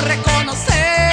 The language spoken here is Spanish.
No